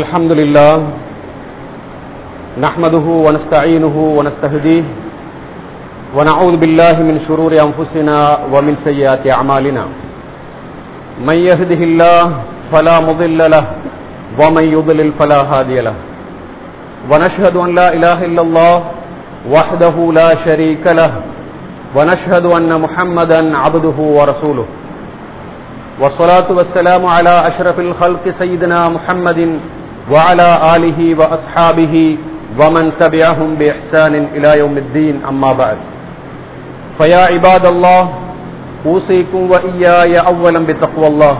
الحمد لله نحمده ونستعينه ونستهديه ونعوذ بالله من شرور أنفسنا ومن سيئات أعمالنا. من يهده الله فلا مضل له ومن يضلل فلا هادي له. ونشهد أن لا إله إلا الله وحده لا شريك له. ونشهد أن محمدا عبده ورسوله. والصلاة والسلام على أشرف الخلق سيدنا محمد وعلى آله وأصحابه ومن تبعهم بإحسان إلى يوم الدين. أما بعد فيا عباد الله أوصيكم وإياي أولا بتقوى الله.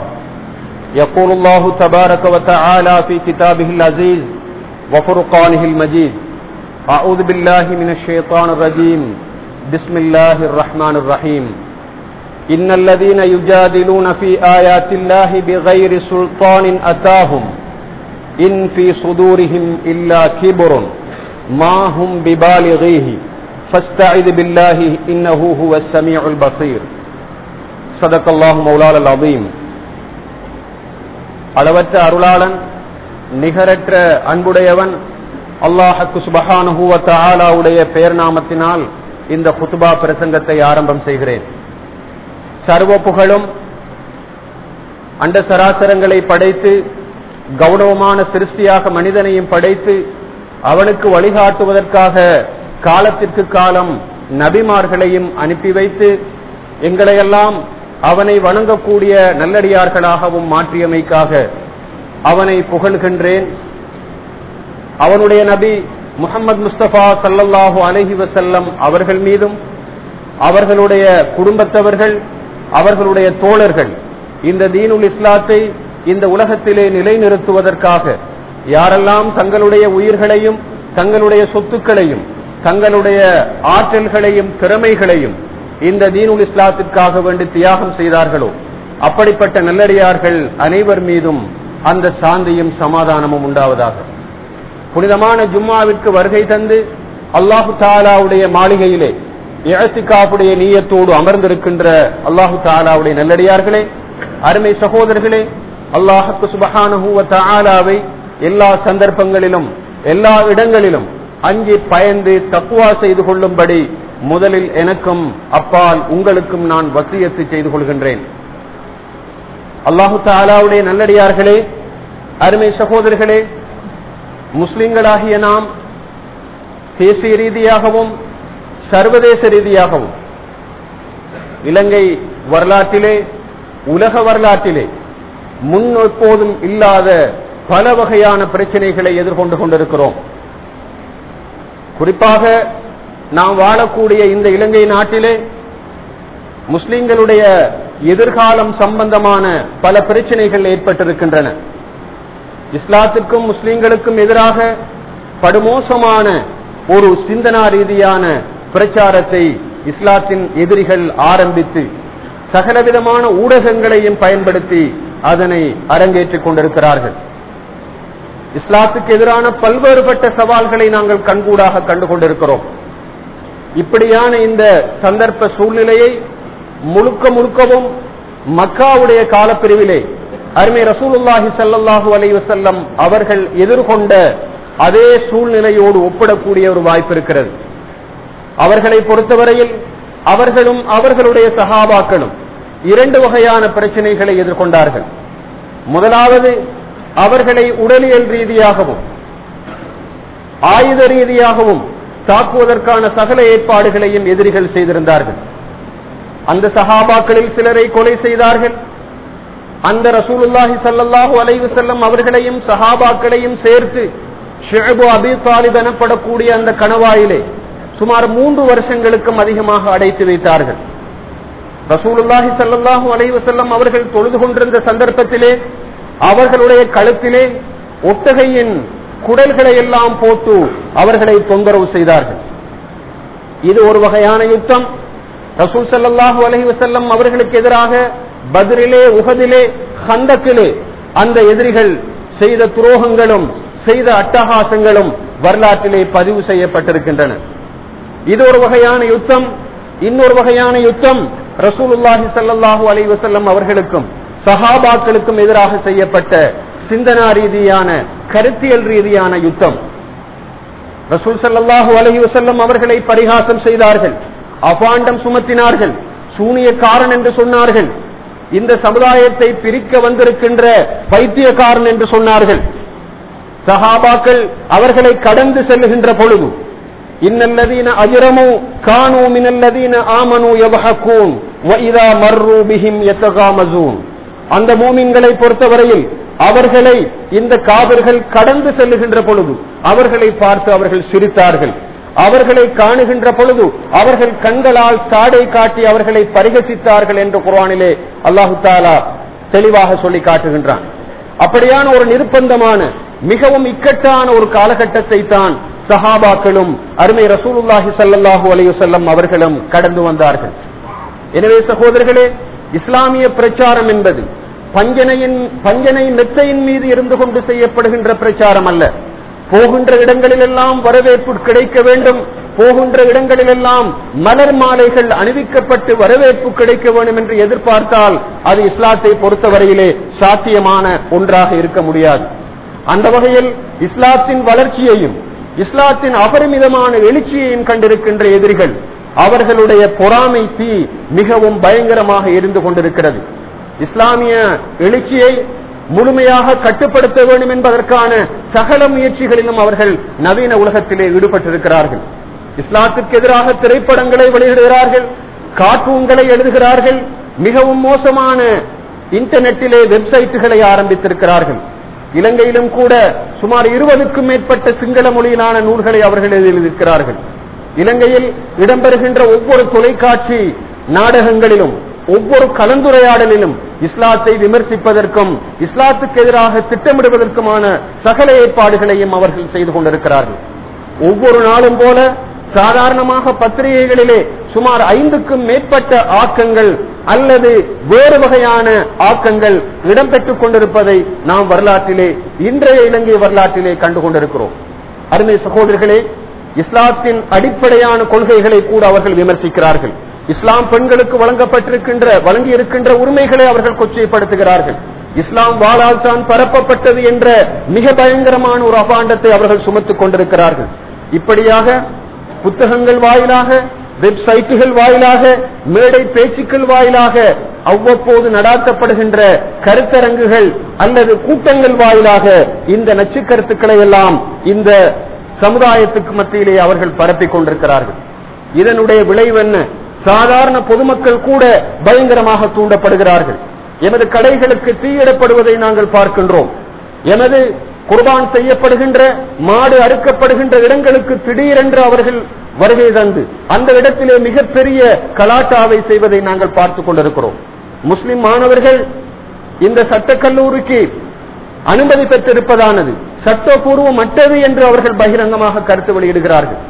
يقول الله تبارك وتعالى في كتابه العزيز وفرقانه المجيد أعوذ بالله من الشيطان الرجيم. بسم الله الرحمن الرحيم. إن الذين يجادلون في آيات الله بغير سلطان أتاهم إن في صدورهم إلا كبر ما هم ببالغيه فاستعذ بالله إنه هو السميع البصير صدق الله مولانا العظيم அளவற்ற அருளாளன் நிகரற்ற அன்புடையவன் அல்லாஹக்கு சுபஹானுஹுவ தாலாவுடைய பெயர் நாமத்தினால் இந்த குத்துபா பிரசங்கத்தை ஆரம்பம் செய்கிறேன் சர்வ புகழும் அண்ட சராசரங்களை படைத்து கௌரவமான சிருஷ்டியாக மனிதனையும் படைத்து அவனுக்கு வழிகாட்டுவதற்காக காலத்திற்கு காலம் நபிமார்களையும் அனுப்பி வைத்து எங்களையெல்லாம் அவனை வணங்கக்கூடிய நல்லடியார்களாகவும் மாற்றியமைக்காக அவனை புகழ்கின்றேன். அவனுடைய நபி முகமது முஸ்தபா சல்லல்லாஹு அலஹி வசல்லம் அவர்கள் மீதும் அவர்களுடைய குடும்பத்தவர்கள் அவர்களுடைய தோழர்கள் இந்த தீனுல் இஸ்லாத்தை இந்த உலகத்திலே நிலைநிறுத்துவதற்காக யாரெல்லாம் தங்களுடைய உயிர்களையும் தங்களுடைய சொத்துக்களையும் தங்களுடைய ஆற்றல்களையும் திறமைகளையும் இந்த தீனுல் இஸ்லாத்திற்காக வேண்டி தியாகம் செய்தார்களோ அப்படிப்பட்ட நல்லடியார்கள் அனைவர் மீதும் அந்த சாந்தியும் சமாதானமும் உண்டாவதாக. புனிதமான ஜும்மாவிற்கு வருகை தந்து அல்லாஹு தாலாவுடைய மாளிகையிலே இழத்திக்காப்புடைய நீயத்தோடு அமர்ந்திருக்கின்ற அல்லாஹு தாலாவுடைய நல்லடியார்களே அருமை சகோதரர்களே அல்லாஹுக்கு சுபகானுவ ஆலாவை எல்லா சந்தர்ப்பங்களிலும் எல்லா இடங்களிலும் அஞ்சி பயந்து தக்குவா செய்து கொள்ளும்படி முதலில் எனக்கும் அப்பால் உங்களுக்கும் நான் வசியத்து செய்து கொள்கின்றேன். அல்லாஹு தாலாவுடைய நல்லடியார்களே அருமை சகோதரர்களே முஸ்லிம்களாகிய நாம் தேசிய ரீதியாகவும் சர்வதேச ரீதியாகவும் இலங்கை வரலாற்றிலே உலக வரலாற்றிலே முன் எப்போதும் இல்லாத பல வகையான பிரச்சனைகளை எதிர்கொண்டு கொண்டிருக்கிறோம். குறிப்பாக நாம் வாழக்கூடிய இந்த இலங்கை நாட்டிலே முஸ்லிம்களுடைய எதிர்காலம் சம்பந்தமான பல பிரச்சனைகள் ஏற்பட்டிருக்கின்றன. இஸ்லாத்துக்கும் முஸ்லிம்களுக்கும் எதிராக படுமோசமான ஒரு சிந்தனா ரீதியான பிரச்சாரத்தை இஸ்லாத்தின் எதிரிகள் ஆரம்பித்து சகலவிதமான ஊடகங்களையும் பயன்படுத்தி அதனை அரங்கேற்றிக் கொண்டிருக்கிறார்கள். இஸ்லாத்துக்கு எதிரான பல்வேறுபட்ட சவால்களை நாங்கள் கண்கூடாக கண்டு கொண்டிருக்கிறோம். இப்படியான இந்த சந்தர்ப்ப சூழ்நிலையை முழுக்க முழுக்கவும் மக்காவுடைய காலப்பிரிவிலே அருமை ரசூலுல்லாஹி சல்லாஹூ அலை செல்லம் அவர்கள் எதிர்கொண்ட அதே சூழ்நிலையோடு ஒப்பிடக்கூடிய ஒரு வாய்ப்பு இருக்கிறது. அவர்களை பொறுத்தவரையில் அவர்களும் அவர்களுடைய சகாபாக்களும் இரண்டு வகையான பிரச்சனைகளை எதிர்கொண்டார்கள். முதலாவது அவர்களை உடலியல் ரீதியாகவும் ஆயுத ரீதியாகவும் தாக்குவதற்கான சகல ஏற்பாடுகளையும் எதிரிகள் செய்திருந்தார்கள். அந்த சகாபாக்களில் சிலரை கொலை செய்தார்கள். அந்த ரசூலுல்லாஹி சல்லாஹூ அலைவு செல்லம் அவர்களையும் சஹாபாக்களையும் சேர்த்து ஷேபு அபி தாலிப் எனப்படக்கூடிய அந்த கணவாயிலே சுமார் மூன்று வருஷங்களுக்கும் அதிகமாக அடைத்து வைத்தார்கள். ரசூலுல்லாஹி சல்லாஹூ அலைவு செல்லம் அவர்கள் தொழுது கொண்டிருந்த சந்தர்ப்பத்திலே அவர்களுடைய கழுத்திலே ஒட்டகையின் குடல்களை எல்லாம் போட்டு அவர்களை தொந்தரவு செய்தார்கள். இது ஒரு வகையான யுத்தம். ரசூல் சல்லாஹூ அலஹி வசல்லம் அவர்களுக்கு எதிராக பதிரிலே உகதிலே ஹந்தக்கிலே அந்த எதிரிகள் செய்த துரோகங்களும் செய்த அட்டகாசங்களும் வரலாற்றிலே பதிவு செய்யப்பட்டிருக்கின்றன. இது ஒரு வகையான யுத்தம். இன்னொரு வகையான யுத்தம். ரசூலுல்லாஹி சல்லாஹூ அலைஹி வஸல்லம் அவர்களுக்கும் சஹாபாக்களுக்கும் எதிராக செய்யப்பட்ட சிந்தனா ரீதியான கருத்தியல் ரீதியான யுத்தம். ரசூல் சல்லாஹூ அலஹி வசல்லம் அவர்களை பரிகாசம் செய்தார்கள் அபாண்டம் சுமத்தினார்கள் சூனியக்காரன் என்று சொன்னார்கள் இந்த சமுதாயத்தை பிரிக்க வந்திருக்கின்ற பைத்தியக்காரன் என்று சொன்னார்கள். சஹாபாக்கள் அவர்களை கடந்து செல்லுகின்ற பொழுது இன்னல்லதீன அஜரமு கானு மினல்லதீன ஆமனு யபஹக்கூன் வஇதா மர்ரு பிஹிம் யத்தகாமசூன். அந்த மூமின்களை பொறுத்தவரையில் அவர்களை இந்த காவிர்கள் கடந்து செல்லுகின்ற பொழுது அவர்களை பார்த்து அவர்கள் சிரித்தார்கள். அவர்களை காணுகின்ற பொழுது அவர்கள் கண்களால் தாடை காட்டி அவர்களை பரிகசித்தார்கள் என்று குரானிலே அல்லாஹு தாலா தெளிவாக சொல்லி காட்டுகின்றான். அப்படியான ஒரு நிர்பந்தமான மிகவும் இக்கட்டான ஒரு காலகட்டத்தை தான் சஹாபாக்களும் அருமை ரசூலுல்லாஹி சல்லாஹூ அலையுசல்லம் அவர்களும் கடந்து வந்தார்கள். எனவே சகோதரர்களே இஸ்லாமிய பிரச்சாரம் என்பது பஞ்சனையின் பஞ்சனை மெத்தையின் மீது இருந்து கொண்டு செய்யப்படுகின்ற பிரச்சாரம் அல்ல. போகின்ற இடங்களிலெல்லாம் வரவேற்பு கிடைக்க வேண்டும். போகின்ற இடங்களிலெல்லாம் மலர் மாலைகள் அணிவிக்கப்பட்டு வரவேற்பு கிடைக்க வேண்டும் என்று எதிர்பார்த்தால் அது இஸ்லாத்தை பொறுத்தவரையிலே சாத்தியமான ஒன்றாக இருக்க முடியாது. அந்த வகையில் இஸ்லாத்தின் வளர்ச்சியையும் இஸ்லாத்தின் அபரிமிதமான எழுச்சியையும் கண்டிருக்கின்ற எதிரிகள் அவர்களுடைய பொறாமை தீ மிகவும் பயங்கரமாக எரிந்து கொண்டிருக்கிறது. இஸ்லாமிய எழுச்சியை முழுமையாக கட்டுப்படுத்த வேண்டும் என்பதற்கான சகல முயற்சிகளிலும் அவர்கள் நவீன உலகத்திலே ஈடுபட்டிருக்கிறார்கள். இஸ்லாத்திற்கு எதிராக திரைப்படங்களை வெளியிடுகிறார்கள் கார்ட்டூன்களை எழுதுகிறார்கள் மிகவும் மோசமான இன்டர்நெட்டிலே வெப்சைட்டுகளை ஆரம்பித்திருக்கிறார்கள். இலங்கையிலும் கூட சுமார் இருபதுக்கும் மேற்பட்ட சிங்கள மொழியிலான நூல்களை அவர்கள் எழுதியிருக்கிறார்கள். இலங்கையில் இடம்பெறுகின்ற ஒவ்வொரு தொலைக்காட்சி நாடகங்களிலும் ஒவ்வொரு கலந்துரையாடலிலும் இஸ்லாத்தை விமர்சிப்பதற்கும் இஸ்லாத்துக்கு எதிராக திட்டமிடுவதற்குமான சகல ஏற்பாடுகளையும் அவர்கள் செய்து கொண்டிருக்கிறார்கள். ஒவ்வொரு நாளும் போல சாதாரணமாக பத்திரிகைகளிலே சுமார் ஐந்துக்கும் மேற்பட்ட ஆக்கங்கள் அல்லது வேறு வகையான ஆக்கங்கள் இடம்பெற்றுக் கொண்டிருப்பதை நாம் வரலாற்றிலே இன்றைய இலங்கை வரலாற்றிலே கண்டு கொண்டிருக்கிறோம் அருமை சகோதரர்களே இஸ்லாத்தின் அடிப்படையான கொள்கைகளை கூட அவர்கள் விமர்சிக்கிறார்கள். இஸ்லாம் பெண்களுக்கு வழங்கப்பட்டிருக்கின்ற வழங்கி இருக்கின்ற உரிமைகளை அவர்கள் கொச்சைப்படுத்துகிறார்கள். இஸ்லாம் வாழால் தான் பரப்பப்பட்டது என்ற மிக பயங்கரமான ஒரு அபாண்டத்தை அவர்கள் சுமத்துக் கொண்டிருக்கிறார்கள். இப்படியாக புத்தகங்கள் வாயிலாக வெப்சைட்டுகள் வாயிலாக மேடை பேச்சுக்கள் வாயிலாக அவ்வப்போது நடாத்தப்படுகின்ற கருத்தரங்குகள் அல்லது கூட்டங்கள் வாயிலாக இந்த நச்சு கருத்துக்களை எல்லாம் இந்த சமுதாயத்துக்கு மத்தியிலே அவர்கள் பரப்பிக் கொண்டிருக்கிறார்கள். இதனுடைய விளைவு என்ன? சாதாரண பொதுமக்கள் கூட பயங்கரமாக தூண்டப்படுகிறார்கள். எமது கடைகளுக்கு தீயிடப்படுவதை நாங்கள் பார்க்கின்றோம். எமது குர்பான் செய்யப்படுகின்ற மாடு அறுக்கப்படுகின்ற இடங்களுக்கு திடீரென்று அவர்கள் வருகை தந்து அந்த இடத்திலே மிகப்பெரிய கலாட்டாவை செய்வதை நாங்கள் பார்த்துக் கொண்டிருக்கிறோம். முஸ்லிம் மாணவர்கள் இந்த சட்டக்கல்லூரிக்கு அனுமதி பெற்றிருப்பதானது. சட்டப்பூர்வமற்றது என்று அவர்கள் பகிரங்கமாக கருத்து வெளியிடுகிறார்கள்.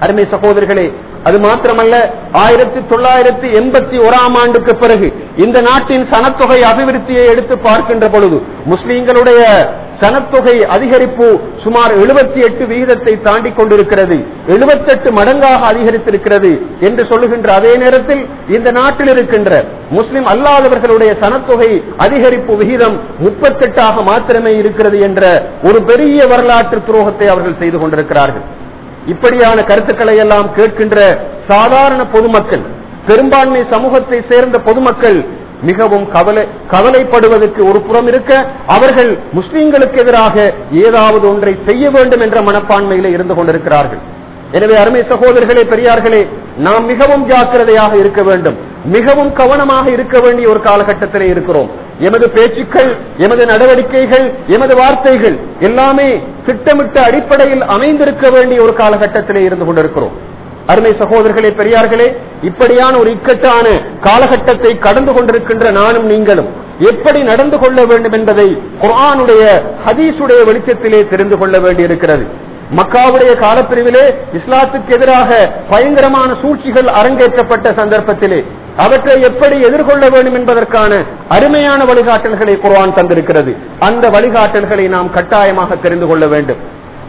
அருமை சகோதரர்களே அது மாத்திரமல்ல ஆயிரத்தி தொள்ளாயிரத்தி எண்பத்தி ஓராம் ஆண்டுக்கு பிறகு இந்த நாட்டின் சனத்தொகை அபிவிருத்தியை எடுத்து பார்க்கின்ற பொழுது முஸ்லீம்களுடைய சனத்தொகை அதிகரிப்பு சுமார் எழுபத்தி எட்டு விகிதத்தை தாண்டி கொண்டிருக்கிறது. எழுபத்தெட்டு மடங்காக அதிகரித்திருக்கிறது என்று சொல்லுகின்ற அதே நேரத்தில் இந்த நாட்டில் இருக்கின்ற முஸ்லிம் அல்லாதவர்களுடைய சனத்தொகை அதிகரிப்பு விகிதம் முப்பத்தெட்டாக மாத்திரமே இருக்கிறது என்ற ஒரு பெரிய வரலாற்று துரோகத்தை அவர்கள் செய்து கொண்டிருக்கிறார்கள். இப்படியான கருத்துக்களை எல்லாம் கேட்கின்ற சாதாரண பொதுமக்கள் பெரும்பான்மை சமூகத்தை சேர்ந்த பொதுமக்கள் மிகவும் கவலை கவலைப்படுவதற்கு ஒரு புறம் இருக்க அவர்கள் முஸ்லிம்களுக்கு எதிராக ஏதாவது ஒன்றை செய்ய வேண்டும் என்ற மனப்பான்மையில இருந்து கொண்டிருக்கிறார்கள். எனவே அருமை சகோதரர்களே பெரியார்களே நாம் மிகவும் ஜாக்கிரதையாக இருக்க வேண்டும். மிகவும் கவனமாக இருக்க வேண்டிய ஒரு காலகட்டத்திலே இருக்கிறோம். எமது பேச்சுக்கள் எமது நடவடிக்கைகள் எமது வார்த்தைகள் எல்லாமே திட்டமிட்ட அடிப்படையில் அமைந்திருக்க வேண்டிய ஒரு காலகட்டத்திலே இருந்து கொண்டிருக்கிறோம். அருமை சகோதரர்களே பெரியார்களே இப்படியான ஒரு இக்கட்டான காலகட்டத்தை கடந்து கொண்டிருக்கின்ற நானும் நீங்களும் எப்படி நடந்து கொள்ள வேண்டும் என்பதை குரானுடைய ஹதீஸுடைய வெளிச்சத்திலே தெரிந்து கொள்ள வேண்டியிருக்கிறது. மக்காவுடைய காலப்பிரிவிலே இஸ்லாத்துக்கு எதிராக பயங்கரமான சூழ்ச்சிகள் அரங்கேற்றப்பட்ட சந்தர்ப்பத்திலே அவற்றை எப்படி எதிர்கொள்ள வேண்டும் என்பதற்கான அருமையான வழிகாட்டல்களை குரான் தந்திருக்கிறது. அந்த வழிகாட்டல்களை நாம் கட்டாயமாக தெரிந்து கொள்ள வேண்டும்.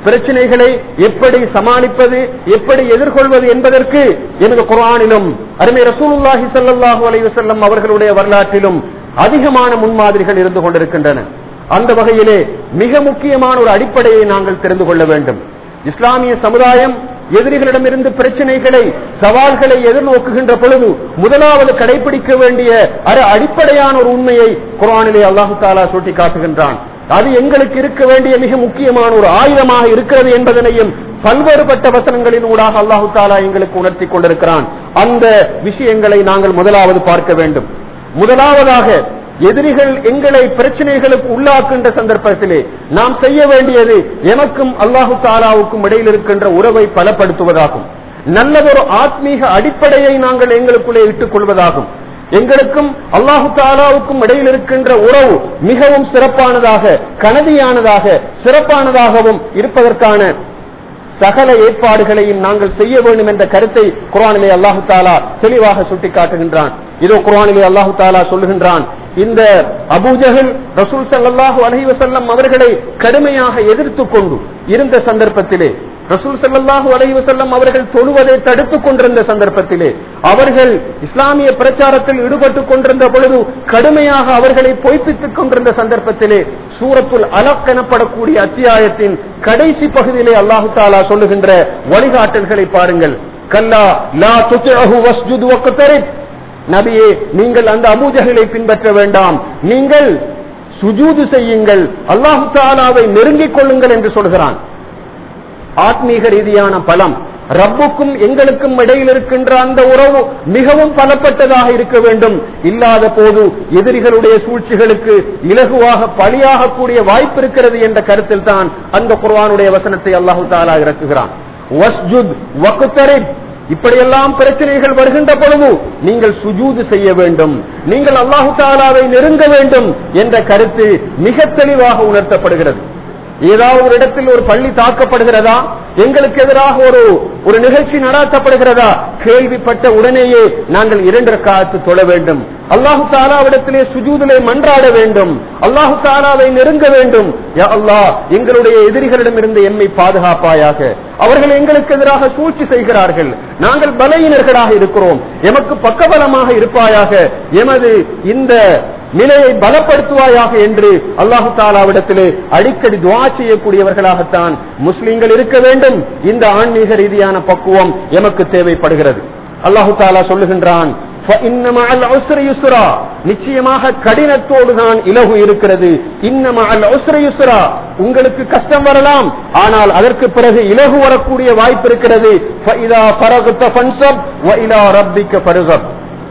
பிரச்சனைகளை எப்படி சமாளிப்பது எப்படி எதிர்கொள்வது என்பதற்கு எனது குரானிலும் அருமை ரசூலுல்லாஹி சல்லாஹூ அலைஹி அவர்களுடைய வரலாற்றிலும் அதிகமான முன்மாதிரிகள் இருந்து கொண்டிருக்கின்றன. அந்த வகையிலே மிக முக்கியமான ஒரு அடிப்படையை நாங்கள் தெரிந்து கொள்ள வேண்டும். இஸ்லாமிய சமுதாயம் எதிரிகளிடமிருந்து பிரச்சனைகளை சவால்களை எதிர்நோக்குகின்ற பொழுது முதலாவது கடைபிடிக்க வேண்டிய அரு அடிப்படையான ஒரு உண்மையை குரானிலே அல்லாஹு தாலா சுட்டி காட்டுகின்றான் அது எங்களுக்கு இருக்க வேண்டிய மிக முக்கியமான ஒரு ஆயுதமாக இருக்கிறது என்பதனையும் பல்வேறுபட்ட வசனங்களின் ஊடாக அல்லாஹு தாலா எங்களுக்கு உணர்த்தி கொண்டிருக்கிறான். அந்த விஷயங்களை நாங்கள் முதலாவது பார்க்க வேண்டும். முதலாவதாக எதிரிகள் எங்களை பிரச்சனைகளுக்கு உள்ளாக்குகின்ற சந்தர்ப்பத்திலே நாம் செய்ய வேண்டியது எனக்கும் அல்லாஹு தாலாவுக்கும் இடையில் இருக்கின்ற உறவை பலப்படுத்துவதாகும். நல்லதொரு ஆத்மீக அடிப்படையை நாங்கள் எங்களுக்குள்ளே இட்டுக் கொள்வதாகும். எங்களுக்கும் அல்லாஹு தாலாவுக்கும் இடையில் இருக்கின்ற உறவு மிகவும் சிறப்பானதாக கனதியானதாக சிறப்பானதாகவும் இருப்பதற்கான சகல ஏற்பாடுகளையும் நாங்கள் செய்ய வேண்டும் என்ற கருத்தை குரானிலே அல்லாஹு தாலா தெளிவாக சுட்டிக்காட்டுகின்றான். இதோ குரானிலே அல்லாஹு தாலா சொல்லுகின்றான் இந்த அபூஜகல் ரசூல் சல்லாஹூ அலஹி அவர்களை கடுமையாக எதிர்த்து கொண்டு இருந்த சந்தர்ப்பத்திலே ரசூல் சல்லாஹூ அலஹி வசல்லம் அவர்கள் தொழுவதை தடுத்துக் கொண்டிருந்த சந்தர்ப்பத்திலே அவர்கள் இஸ்லாமிய பிரச்சாரத்தில் ஈடுபட்டுக் கொண்டிருந்த பொழுது கடுமையாக அவர்களை பொய்ப்பித்துக் கொண்டிருந்த சந்தர்ப்பத்திலே சூரத்துல் அலக் எனப்படக்கூடிய அத்தியாயத்தின் கடைசி பகுதியிலே அல்லாஹு தாலா சொல்லுகின்ற வழிகாட்டல்களை பாருங்கள். கல்லா லா துத்திஅஹு நபியே நீங்கள் அந்த அபூஜகளை பின்பற்ற வேண்டாம். நீங்கள் சுஜூது செய்யுங்கள். அல்லாஹு தாலாவை நெருங்கிக் கொள்ளுங்கள் என்று சொல்கிறான். ஆத்மீக ரீதியான பலம். ரப்புக்கும் எங்களுக்கும் இடையில் இருக்கின்ற அந்த உறவு மிகவும் பலப்பட்டதாக இருக்க வேண்டும். இல்லாத போது எதிரிகளுடைய சூழ்ச்சிகளுக்கு இலகுவாக பலியாகக்கூடிய வாய்ப்பு இருக்கிறது என்ற கருத்தில் தான் அந்த குர்வானுடைய வசனத்தை அல்லாஹு தாலா இறக்குகிறான். வஸ்ஜுத் இப்படியெல்லாம் பிரச்சனைகள் வருகின்ற பொழுது நீங்கள் சுஜூது செய்ய வேண்டும். நீங்கள் அல்லாஹு தாலாவை நெருங்க வேண்டும் என்ற கருத்து மிக தெளிவாக உணர்த்தப்படுகிறது. ஏதாவது ஒரு இடத்தில் ஒரு பள்ளி தாக்கப்படுகிறதா? எங்களுக்கு எதிராக ஒரு ஒரு நிகழ்ச்சி நடாத்தப்படுகிறதா? கேள்விப்பட்ட உடனேயே நாங்கள் இரண்டு காத்து தொழ வேண்டும். அல்லாஹு தாலாவிடத்திலே சுஜூதிலே மன்றாட வேண்டும். அல்லாஹு தாலாவை நெருங்க வேண்டும். அல்லாஹ் எங்களுடைய எதிரிகளிடமிருந்து எம்மை பாதுகாப்பாயாக. அவர்கள் எங்களுக்கு எதிராக சூழ்ச்சி செய்கிறார்கள். நாங்கள் பலையினர்களாக இருக்கிறோம். எமக்கு பக்கபலமாக இருப்பாயாக. எமது இந்த நிலையை பலப்படுத்துவாயாக என்று அல்லாஹு தாலாவிடத்திலே அடிக்கடி துவா செய்யக்கூடியவர்களாகத்தான் முஸ்லிம்கள் இருக்க வேண்டும். இந்த ஆன்மீக ரீதியான பக்குவம் எமக்கு தேவைப்படுகிறது. அல்லாஹு தாலா சொல்லுகின்றான் நிச்சயமாக கடினத்தோடு தான் இலகு இருக்கிறது. உங்களுக்கு கஷ்டம் வரலாம். ஆனால் அதற்கு பிறகு இலகு வரக்கூடிய வாய்ப்பு இருக்கிறது.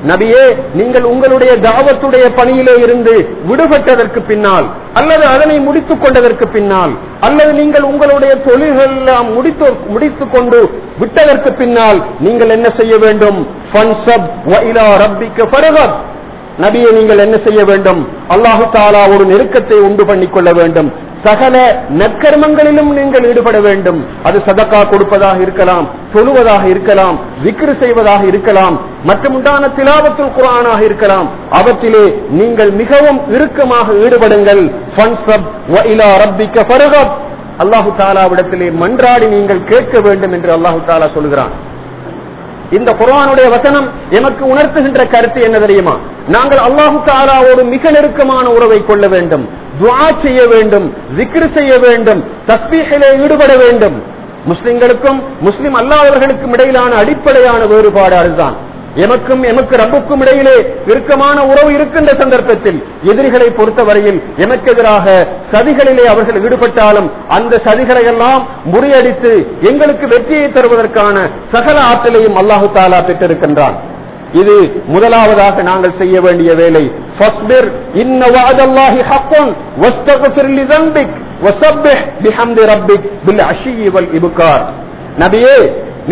நபியே நீங்கள் உங்களுடைய தாவத்துடைய பணியிலே இருந்து விடுபட்டதற்கு பின்னால் அல்லது அதனை முடித்துக் கொண்டதற்கு பின்னால் அல்லது நீங்கள் உங்களுடைய தொழில்கள் எல்லாம் முடித்து முடித்துக் கொண்டு விட்டதற்கு பின்னால் நீங்கள் என்ன செய்ய வேண்டும்? நபியை நீங்கள் என்ன செய்ய வேண்டும்? அல்லாஹு தாலா ஒரு நெருக்கத்தை உண்டு பண்ணிக் கொள்ள வேண்டும். சகல நற்கர்மங்களிலும் நீங்கள் ஈடுபட வேண்டும். அது சதக்கா கொடுப்பதாக இருக்கலாம் தொழுவதாக இருக்கலாம் விக்ரு செய்வதாக இருக்கலாம் மற்றும் உண்டான திலாவத்துல் குரானாக இருக்கலாம். அவற்றிலே நீங்கள் மிகவும் இறுக்கமாக ஈடுபடுங்கள். அல்லாஹு தாலாவிடத்திலே மன்றாடி நீங்கள் கேட்க வேண்டும் என்று அல்லாஹு தாலா சொல்கிறான். இந்த குரானுடைய வசனம் எமக்கு உணர்த்துகின்ற கருத்து என்ன தெரியுமா? நாங்கள் அல்லாஹு தாலாவோடு மிக நெருக்கமான உறவை கொள்ள வேண்டும். துவா செய்ய வேண்டும். விக்ரு செய்ய வேண்டும். தஸ்பீகிலே ஈடுபட வேண்டும். முஸ்லிம்களுக்கும் முஸ்லிம் அல்லாதவர்களுக்கும் இடையிலான அடிப்படையான வேறுபாடு அதுதான். எமக்கும் எமக்கு ரப்புக்கும் இடையிலே விருக்கமான உறவு இருக்கின்ற சந்தர்ப்பத்தில் எதிரிகளை பொறுத்தவரையில் எமக்கு எதிராக சதிகளிலே அவர்கள் ஈடுபட்டாலும் அந்த சதிகளை எல்லாம் முறியடித்து எங்களுக்கு வெற்றியை தருவதற்கான சகல ஆற்றலையும் அல்லாஹு தாலா பெற்றிருக்கின்றான். இது முதலாவதாக நாங்கள் செய்ய வேண்டிய வேலை. வல் நபியே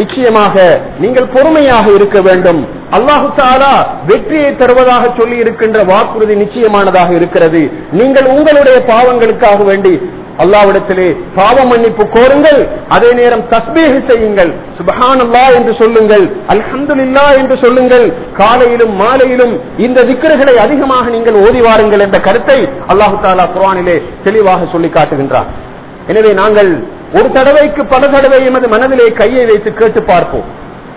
நிச்சயமாக நீங்கள் பொறுமையாக இருக்க வேண்டும். அல்லாஹு தாலா வெற்றியை தருவதாக சொல்லி இருக்கின்ற வாக்குறுதி நிச்சயமானதாக இருக்கிறது. நீங்கள் உங்களுடைய பாவங்களுக்காக வேண்டி அல்லாவிடத்திலே பாவ மன்னிப்பு கோருங்கள். அதே நேரம் தஸ்மீக செய்யுங்கள். சுபஹான் அல்லா என்று சொல்லுங்கள். அல்ஹந்துல்லா என்று சொல்லுங்கள். காலையிலும் மாலையிலும் இந்த திக்கர்களை அதிகமாக நீங்கள் ஓதி வாருங்கள் என்ற கருத்தை அல்லாஹு தாலா குரானிலே தெளிவாக சொல்லி காட்டுகின்றார். எனவே நாங்கள் ஒரு தடவைக்கு பல தடவை எமது மனதிலே கையை வைத்து கேட்டு பார்ப்போம்.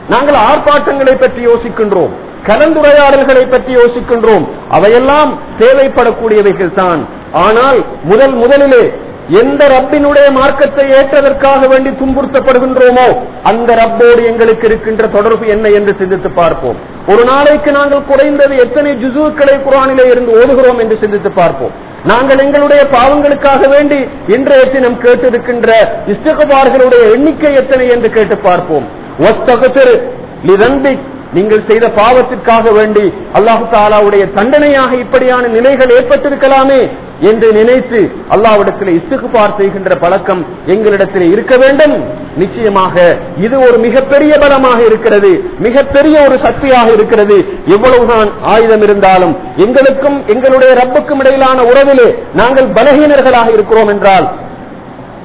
நாங்கள் ஆர்ப்பாட்டங்களை பற்றி யோசிக்கின்றோம். கலந்துரையாடல்களை பற்றி யோசிக்கின்றோம். அவையெல்லாம் தேவைப்படக்கூடியவைகள் தான். ஆனால் முதல் முதலிலே எந்த ரப்பினுடைய மார்க்கத்தை ஏற்றதற்காக வேண்டி துன்புறுத்தப்படுகின்றோமோ அந்த ரப்போடு எங்களுக்கு இருக்கின்ற தொடர்பு என்ன என்று சிந்தித்து பார்ப்போம். ஒரு நாளைக்கு நாங்கள் குறைந்தது எத்தனை ஜுசுக்களை குரானிலே இருந்து ஓடுகிறோம் என்று சிந்தித்து பார்ப்போம். நாங்கள் எங்களுடைய பாவங்களுக்காக வேண்டி இன்றைய தினம் கேட்டிருக்கின்ற இஸ்தகபார்களுடைய எண்ணிக்கை எத்தனை என்று கேட்டு பார்ப்போம். நீங்கள் செய்த பாவத்திற்காக வேண்டி அல்லாஹு தாலாவுடைய தண்டனையாக இப்படியான நிலைகள் ஏற்பட்டிருக்கலாமே என்று நினைத்து அல்லாவிடத்தில் இஸ்துகுபார் செய்கின்ற பழக்கம் எங்களிடத்தில் இருக்க வேண்டும். நிச்சயமாக இது ஒரு மிகப்பெரிய பலமாக இருக்கிறது. மிகப்பெரிய ஒரு சக்தியாக இருக்கிறது. எவ்வளவுதான் ஆயுதம் இருந்தாலும் எங்களுக்கும் எங்களுடைய ரப்புக்கும் இடையிலான உறவிலே நாங்கள் பலகீனர்களாக இருக்கிறோம் என்றால்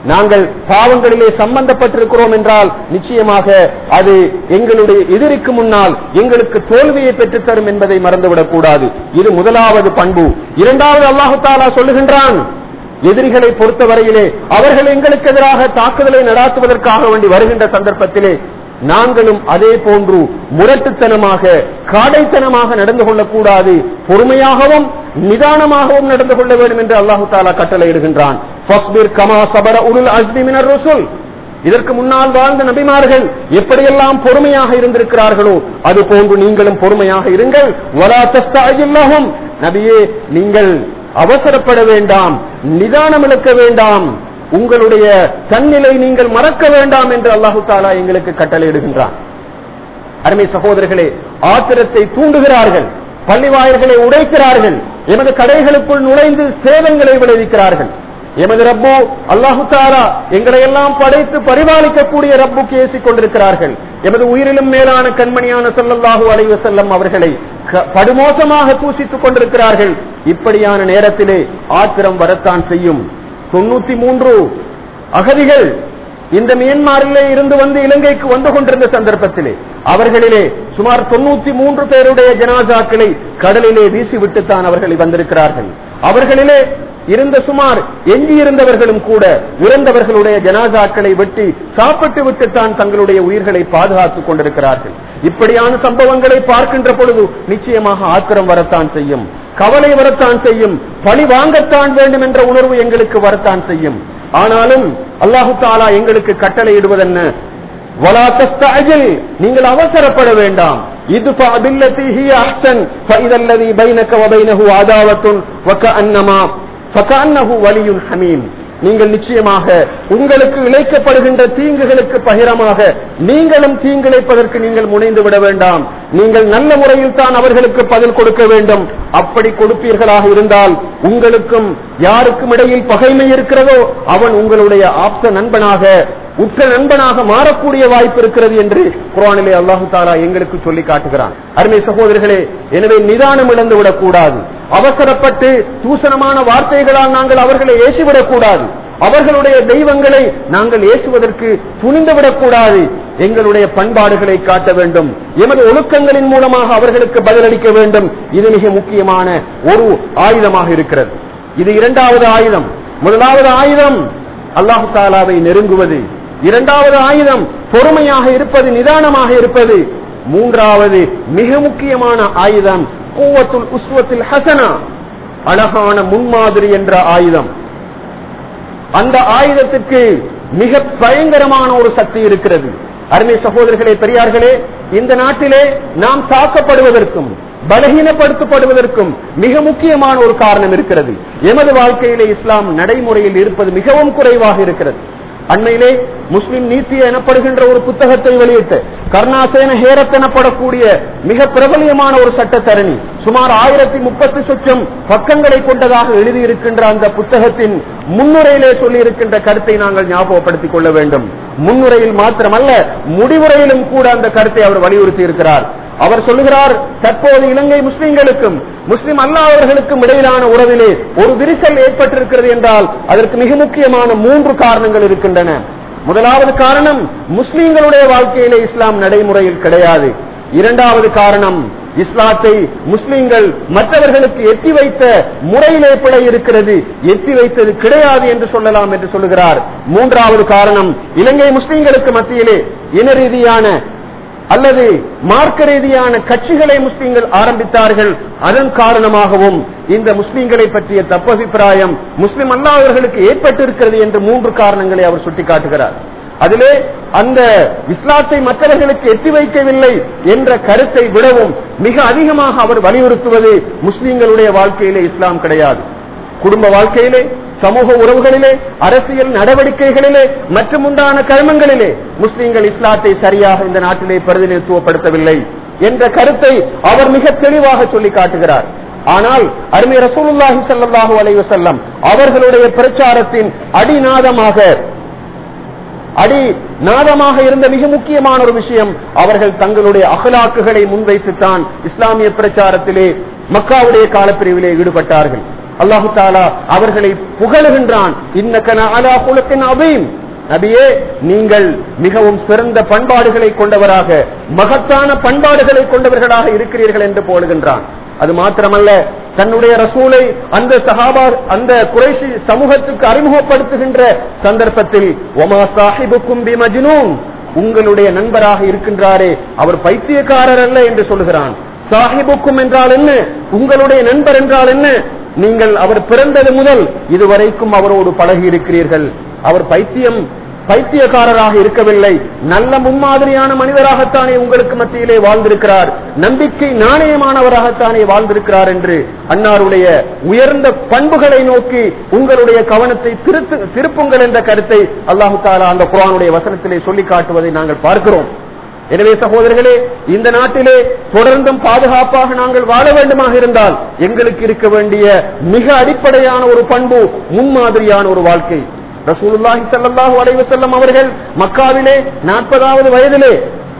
நாங்கள் பாவங்களிலே சம்பந்தப்பட்டிருக்கிறோம் என்றால் நிச்சயமாக அது எங்களுடைய எதிரிக்கு முன்னால் எங்களுக்கு தோல்வியை பெற்றுத்தரும் என்பதை மறந்துவிடக் கூடாது. இது முதலாவது பண்பு. இரண்டாவது அல்லாஹு தாலா சொல்லுகின்றான் எதிரிகளை பொறுத்தவரையிலே அவர்கள் எங்களுக்கு எதிராக தாக்குதலை நடாத்துவதற்காக வேண்டி வருகின்ற சந்தர்ப்பத்திலே நாங்களும் அதே போன்று முரட்டுத்தனமாக காடைத்தனமாக நடந்து கொள்ளக்கூடாது. பொறுமையாகவும் நிதானமாகவும் நடந்து கொள்ள வேண்டும் என்று அல்லாஹு தாலா கட்டளையிடுகின்றான். கமா சபர இதற்கு முன்னால் வாழ்ந்த நபிமார்கள் எப்படியெல்லாம் பொறுமையாக இருந்திருக்கிறார்களோ அது போன்று நீங்களும் பொறுமையாக இருங்கள். வலா நபியே நீங்கள் அவசரப்பட வேண்டாம் நிதானம் இழக்க வேண்டாம். உங்களுடைய தன்னிலை நீங்கள் மறக்க வேண்டாம் என்று அல்லாஹு தாலா எங்களுக்கு கட்டளையிடுகின்றான். அருமை சகோதரர்களே ஆத்திரத்தை தூண்டுகிறார்கள் பள்ளிவாயர்களை உடைக்கிறார்கள் எமது கடைகளுக்குள் நுழைந்து சேதங்களை விளைவிக்கிறார்கள். எமது ரப்பு அல்லாஹு தாலா எங்களை எல்லாம் படைத்து பரிபாலிக்கக்கூடிய ரப்புக்கு ஏசிக் கொண்டிருக்கிறார்கள் எமது உயிரிலும் மேலான கண்மணியான சொல்லல்லாஹு அலைவு செல்லம் அவர்களை படுமோசமாக தூசித்துக் கொண்டிருக்கிறார்கள். இப்படியான நேரத்திலே ஆத்திரம் வரத்தான் செய்யும். தொண்ணூத்தி மூன்று அகதிகள் இந்த மியன்மாரிலே இருந்து வந்து இலங்கைக்கு வந்து கொண்டிருந்த சந்தர்ப்பத்திலே அவர்களிலே சுமார் தொண்ணூத்தி மூன்று பேருடைய ஜனாசாக்களை கடலிலே வீசிவிட்டுத்தான் அவர்கள் வந்திருக்கிறார்கள். அவர்களிலே இருந்த சுமார் எஞ்சியிருந்தவர்களும் கூட இறந்தவர்களுடைய ஜனாசாக்களை வெட்டி சாப்பிட்டு விட்டுத்தான் தங்களுடைய உயிர்களை பாதுகாத்துக் கொண்டிருக்கிறார்கள். இப்படியான சம்பவங்களை பார்க்கின்ற பொழுது நிச்சயமாக ஆத்திரம் வரத்தான் செய்யும். கவலை வரத்தான் செய்யும் பழி வாங்கத்தான் வேண்டும் என்ற உணர்வு எங்களுக்கு வரத்தான் செய்யும். ஆனாலும் அல்லாஹு தாலா எங்களுக்கு கட்டளையிடுவதென்ன? நீங்கள் அவசரப்பட வேண்டாம். இது நீங்கள் நிச்சயமாக உங்களுக்கு இழைக்கப்படுகின்ற தீங்குகளுக்கு பகிரமாக நீங்களும் தீங்கிழைப்பதற்கு நீங்கள் முனைந்து விட வேண்டாம். நீங்கள் நல்ல முறையில் தான் அவர்களுக்கு பதில் கொடுக்க வேண்டும். அப்படி கொடுப்பீர்களாக இருந்தால் உங்களுக்கும் யாருக்கும் இடையில் பகைமை இருக்கிறதோ அவன் உங்களுடைய ஆப்த நண்பனாக உற்ற நண்பனாக மாறக்கூடிய வாய்ப்பு இருக்கிறது என்று குரானிலே அல்லாஹு தாலா எங்களுக்கு சொல்லி காட்டுகிறான். அருமை சகோதரர்களே எனவே நிதானம் இழந்து விடக்கூடாது. அவசரப்பட்டு தூசணமான வார்த்தைகளால் நாங்கள் அவர்களை ஏசிவிடக்கூடாது. அவர்களுடைய தெய்வங்களை நாங்கள் ஏசுவதற்கு துணிந்துவிடக்கூடாது எங்களுடைய பண்பாடுகளை காட்ட வேண்டும். எமது ஒழுக்கங்களின் மூலமாக அவர்களுக்கு பதிலளிக்க வேண்டும். இது மிக முக்கியமான ஒரு ஆயுதமாக இருக்கிறது. இது இரண்டாவது ஆயுதம். முதலாவது ஆயுதம் அல்லாஹு தாலாவை நெருங்குவது. இரண்டாவது ஆயுதம் பொறுமையாக இருப்பது நிதானமாக இருப்பது. மூன்றாவது மிக முக்கியமான ஆயுதம் கூவத்துல் உஸ்வத்தில் ஹசனா. அழகான முன்மாதிரி என்ற ஆயுதம். அந்த ஆயுதத்திற்கு மிக பயங்கரமான ஒரு சக்தி இருக்கிறது. அருமை சகோதரர்களே பெரியார்களே இந்த நாட்டிலே நாம் தாக்கப்படுவதற்கும் பலகீனப்படுத்தப்படுவதற்கும் மிக முக்கியமான ஒரு காரணம் இருக்கிறது. எமது வாழ்க்கையிலே இஸ்லாம் நடைமுறையில் இருப்பது மிகவும் குறைவாக இருக்கிறது. அண்மையிலே முஸ்லிம் நீத்திய எனப்படுகின்ற ஒரு புத்தகத்தை வெளியிட்டு கருணாசேன ஹேரத் எனப்படக்கூடிய மிக பிரபலியமான ஒரு சட்டத்தரணி சுமார் ஆயிரத்தி முப்பத்தி சொச்சம் பக்கங்களை கொண்டதாக எழுதியிருக்கின்ற அந்த புத்தகத்தின் முன்னுரையிலே சொல்லி இருக்கின்ற கருத்தை நாங்கள் ஞாபகப்படுத்திக் கொள்ள வேண்டும். முன்னுரையில் மாத்திரமல்ல முடிவுரையிலும் கூட அந்த கருத்தை அவர் வலியுறுத்தி இருக்கிறார் அவர் சொல்லுகிறார் தற்போது இலங்கை முஸ்லிம்களுக்கும் முஸ்லிம் அல்லாதவர்களுக்கும் இடையிலான உறவிலே ஒரு விரிசல் ஏற்பட்டிருக்கிறது என்றால் அதற்கு மிக முக்கியமான மூன்று காரணங்கள் இருக்கின்றன. முதலாவது காரணம் முஸ்லிம்களுடைய வாழ்க்கையிலே இஸ்லாம் நடைமுறையில் கிடையாது. இரண்டாவது காரணம் இஸ்லாத்தை முஸ்லிம்கள் மற்றவர்களுக்கு எட்டி வைத்த முறையிலே பிழை இருக்கிறது எட்டி வைத்தது கிடையாது என்று சொல்லலாம் என்று சொல்லுகிறார். மூன்றாவது காரணம் இலங்கை முஸ்லிம்களுக்கு மத்தியிலே இன ரீதியான அல்லது மார்க்க ரீதியான கட்சிகளை முஸ்லிம்கள் ஆரம்பித்தார்கள். அதன் காரணமாகவும் இந்த முஸ்லிம்களை பற்றிய தப்பபிப்பிராயம் முஸ்லிம் அல்லாதவர்களுக்கு ஏற்பட்டிருக்கிறது என்று மூன்று காரணங்களை அவர் சுட்டிக்காட்டுகிறார். அதிலே அந்த இஸ்லாத்தை மற்றவர்களுக்கு எட்டி வைக்கவில்லை என்ற கருத்தை விடவும் மிக அதிகமாக அவர் வலியுறுத்துவது முஸ்லிம்களுடைய வாழ்க்கையிலே இஸ்லாம் கிடையாது. குடும்ப வாழ்க்கையிலே சமூக உறவுகளிலே அரசியல் நடவடிக்கைகளிலே மற்றும் உண்டான கர்மங்களிலே முஸ்லிம்கள் இஸ்லாத்தை சரியாக இந்த நாட்டிலே பிரதிநிதித்துவப்படுத்தவில்லை என்ற கருத்தை அவர் மிக தெளிவாக சொல்லி காட்டுகிறார். ஆனால் அருமை ரசூலுல்லாஹி ஸல்லல்லாஹு அலைய செல்லம் அவர்களுடைய பிரச்சாரத்தின் அடிநாதமாக அடி நாதமாக இருந்த மிக முக்கியமான ஒரு விஷயம் அவர்கள் தங்களுடைய அகலாக்குகளை முன்வைத்துத்தான் இஸ்லாமிய பிரச்சாரத்திலே மக்காவுடைய காலப்பிரிவிலே ஈடுபட்டார்கள். அல்லாஹு தாலா அவர்களை புகழுகின்றான். நபியே நீங்கள் மிகவும் சிறந்த பண்பாடுகளை கொண்டவராக மகத்தான பண்பாடுகளை கொண்டவர்களாக இருக்கிறீர்கள் என்று போடுகின்றான். அது மாத்திரமல்ல தன்னுடைய ரசூலை அந்த சஹாபா அந்த குறைசி சமூகத்துக்கு அறிமுகப்படுத்துகின்ற சந்தர்ப்பத்தில் ஒமா சாஹிபுக்கும் பிமஜினும் உங்களுடைய நண்பராக இருக்கின்றாரே அவர் பைத்தியக்காரர் அல்ல என்று சொல்லுகிறான். சாஹிபுக்கும் என்றால் என்ன? உங்களுடைய நண்பர் என்றால் என்ன? நீங்கள் அவர் பிறந்தது முதல் இதுவரைக்கும் அவரோடு பழகி இருக்கிறீர்கள் அவர் பைத்தியம் பைத்தியக்காரராக இருக்கவில்லை. நல்ல முன்மாதிரியான மனிதராகத்தானே உங்களுக்கு மத்தியிலே வாழ்ந்திருக்கிறார். நம்பிக்கை நாணயமானவராகத்தானே வாழ்ந்திருக்கிறார் என்று அன்னாருடைய உயர்ந்த பண்புகளை நோக்கி உங்களுடைய கவனத்தை திருப்புங்கள் என்ற கருத்தை அல்லாஹு தாலா அந்த குரானுடைய வசனத்திலே சொல்லி காட்டுவதை நாங்கள் பார்க்கிறோம். எனவே சகோதரர்களே இந்த நாட்டிலே தொடர்ந்தும் பாதுகாப்பாக நாங்கள் வாழ வேண்டுமாக இருந்தால் எங்களுக்கு இருக்க வேண்டிய மிக அடிப்படையான ஒரு பண்பு முன்மாதிரியான ஒரு வாழ்க்கை. ரசூலுல்லாஹி சல்லாஹூ அலைவு செல்லம் அவர்கள் மக்காவிலே நாற்பதாவது வயதிலே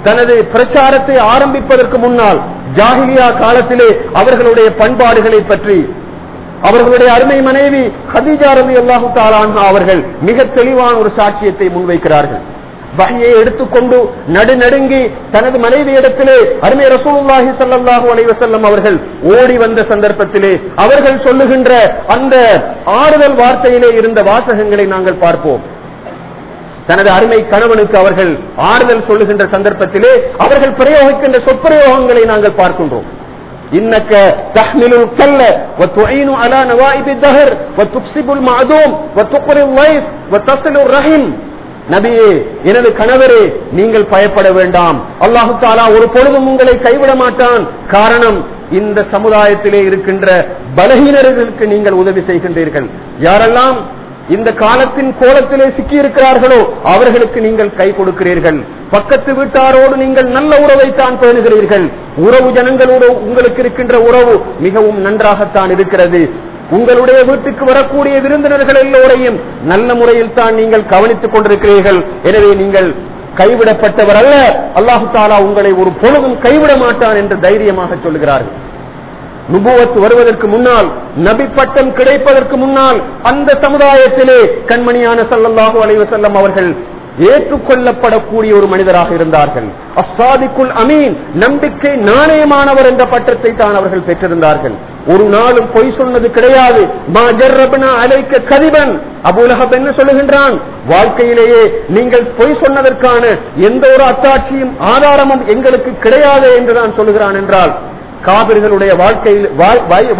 தனது பிரச்சாரத்தை ஆரம்பிப்பதற்கு முன்னால் ஜாகிலியா காலத்திலே அவர்களுடைய பண்பாடுகளை பற்றி அவர்களுடைய அருமை மனைவி ஹதீஜா ரவி அல்லாஹு தாலான் அவர்கள் மிக தெளிவான ஒரு சாட்சியத்தை முன்வைக்கிறார்கள். வகையை எடுத்துக்கொண்டு நடுநடுங்கி தனது மனைவி இடத்திலே அருமை ரசூலுல்லாஹி ஸல்லல்லாஹு அலைஹி வஸல்லம் அவர்கள் ஓடி வந்த சந்தர்ப்பத்திலே அவர்கள் சொல்லுகின்ற அந்த ஆறுதல் வார்த்தையிலே இருந்த வாசகங்களை நாங்கள் பார்ப்போம் தனது அருமை கணவனுக்கு அவர்கள் ஆறுதல் சொல்லுகின்ற சந்தர்ப்பத்திலே அவர்கள் பிரயோகிக்கின்ற சொற்பிரயோகங்களை நாங்கள் பார்க்கின்றோம் إنك تحمل الكل وتعين على نوائب الدهر وتكسب المعدوم وتقري الضيف وتصل الرحم நபியே எனது கணவரே நீங்கள் பயப்பட வேண்டாம். அல்லாஹு தாலா ஒரு பொழுதும் உங்களை கைவிட மாட்டான். காரணம் இந்த சமுதாயத்திலே இருக்கின்ற பலகீனர்களுக்கு நீங்கள் உதவி செய்கின்றீர்கள். யாரெல்லாம் இந்த காலத்தின் கோலத்திலே சிக்கி இருக்கிறார்களோ அவர்களுக்கு நீங்கள் கை கொடுக்கிறீர்கள். பக்கத்து வீட்டாரோடு நீங்கள் நல்ல உறவைத்தான் பேணுகிறீர்கள். உறவு ஜனங்களோடு உங்களுக்கு இருக்கின்ற உறவு மிகவும் நன்றாகத்தான் இருக்கிறது. உங்களுடைய வீட்டுக்கு வரக்கூடிய விருந்தினர்கள் எல்லோரையும் நல்ல முறையில் தான் நீங்கள் கவனித்துக் கொண்டிருக்கிறீர்கள். எனவே நீங்கள் கைவிடப்பட்டவர் அல்ல அல்லாஹு தாலா உங்களை ஒரு பொழுதும் கைவிட மாட்டான் என்று தைரியமாக சொல்லுகிறார்கள். நுபுவத்து வருவதற்கு முன்னால் நபி பட்டம் கிடைப்பதற்கு முன்னால் அந்த சமுதாயத்திலே கண்மணியான சல்லல்லாஹு அலைவசல்லம் அவர்கள் ஏற்றுக்கொள்ளப்படக்கூடிய ஒரு மனிதராக இருந்தார்கள். அசாதிக்குள் அமீன் நம்பிக்கை நாணயமானவர் என்ற பட்டத்தை தான் அவர்கள் பெற்றிருந்தார்கள். ஒரு நாளும் பொய் சொன்னது கிடையாது. மா கதிபன். அபுலகப் என்ன சொல்லுகின்றான்? வாழ்க்கையிலேயே நீங்கள் பொய் சொன்னதற்கான எந்த ஒரு அத்தாட்சியும் ஆதாரமும் எங்களுக்கு கிடையாது என்று நான் சொல்லுகிறான் என்றால் காவிர்களுடைய வாழ்க்கையில்